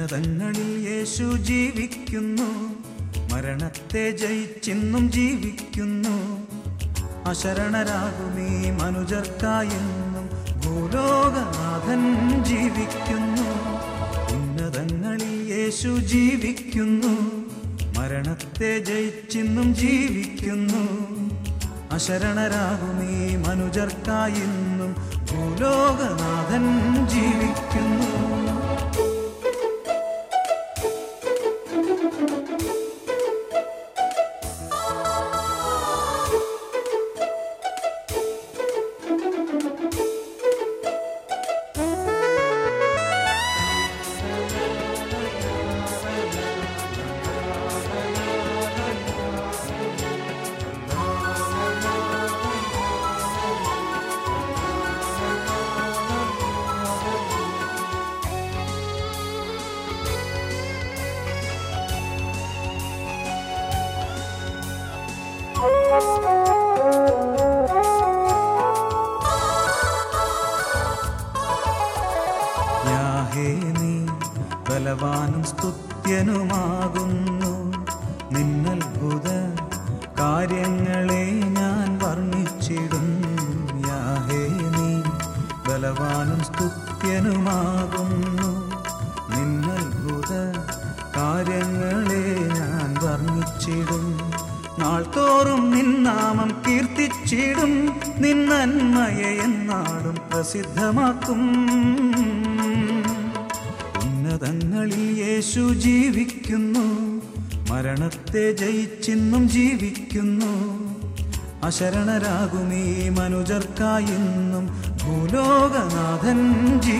ഉന്നതങ്ങളിൽ യേശു ജീവിക്കുന്നു. മരണത്തെ ജയിച്ചിന്നും ജീവിക്കുന്നു. അശരണരാകുമീ മനുജർക്കായെന്നും ഭൂലോകനാഥൻ ജീവിക്കുന്നു. ഉന്നതങ്ങളിൽ യേശു ജീവിക്കുന്നു. മരണത്തെ ജയിച്ചിന്നും ജീവിക്കുന്നു. അശരണരാകുമീ മനുജർക്കായെന്നും ഭൂലോകനാഥൻ ജീവിക്കുന്നു. യാഹേ നീ ബലവാനും സ്തുത്യനുമാകുന്നു. നിന്നത്ഭുത കാര്യങ്ങളെ ഞാൻ വർണിച്ചിടും യാഹേ നീ ബലവാനും സ്തുത്യനുമാകുന്നു. നിന്നത്ഭുത കാര്യങ്ങളെ ഞാൻ വർണിച്ചിടും. നാൾതോറും നിന്നാമം കീർത്തിച്ചിടും. നിന്നന്മയെ എന്നാടും പ്രസിദ്ധമാക്കും. ഉന്നതങ്ങളിൽ യേശു ജീവിക്കുന്നു. മരണത്തെ ജയിച്ചിന്നും ജീവിക്കുന്നു. അശരണരാകുമീ മനുജർക്കായിന്നും ഭൂലോകനാഥൻ ജീവിക്കുന്നു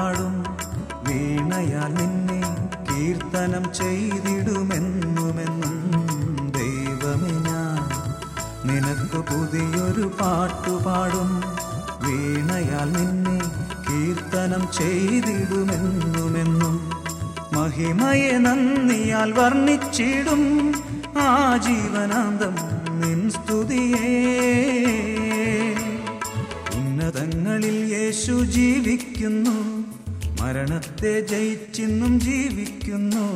പാട്ടുപാടും വീണയാൽ നിന്നെ കീർത്തനം ചെയ്തിടുമെന്നുമെന്നും ദൈവമേ ഞാൻ നിനക്ക് പുതിയൊരു പാട്ടുപാടും വീണയാൽ നിന്നെ കീർത്തനം ചെയ്തിടുമെന്നുമെന്നും മഹിമയെ നന്ദിയാൽ വർണിച്ചിടും. ആ ജീവനാന്തം നിൻ സ്തുതിയേ. യേശു ജീവിക്കുന്നു. മരണത്തെ ജയിച്ചിന്നും ജീവിക്കുന്നു.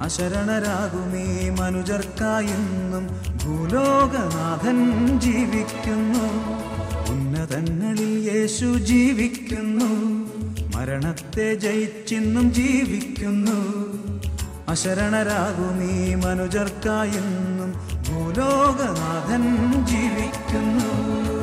അശരണരാകുമീ മനുജർക്കായെന്നും ഭൂലോകനാഥൻ ജീവിക്കുന്നു. ഉന്നതങ്ങളിൽ യേശു ജീവിക്കുന്നു. മരണത്തെ ജയിച്ചിന്നും ജീവിക്കുന്നു. അശരണരാകുമീ മനുജർക്കായെന്നും ഭൂലോകനാഥൻ ജീവിക്കുന്നു.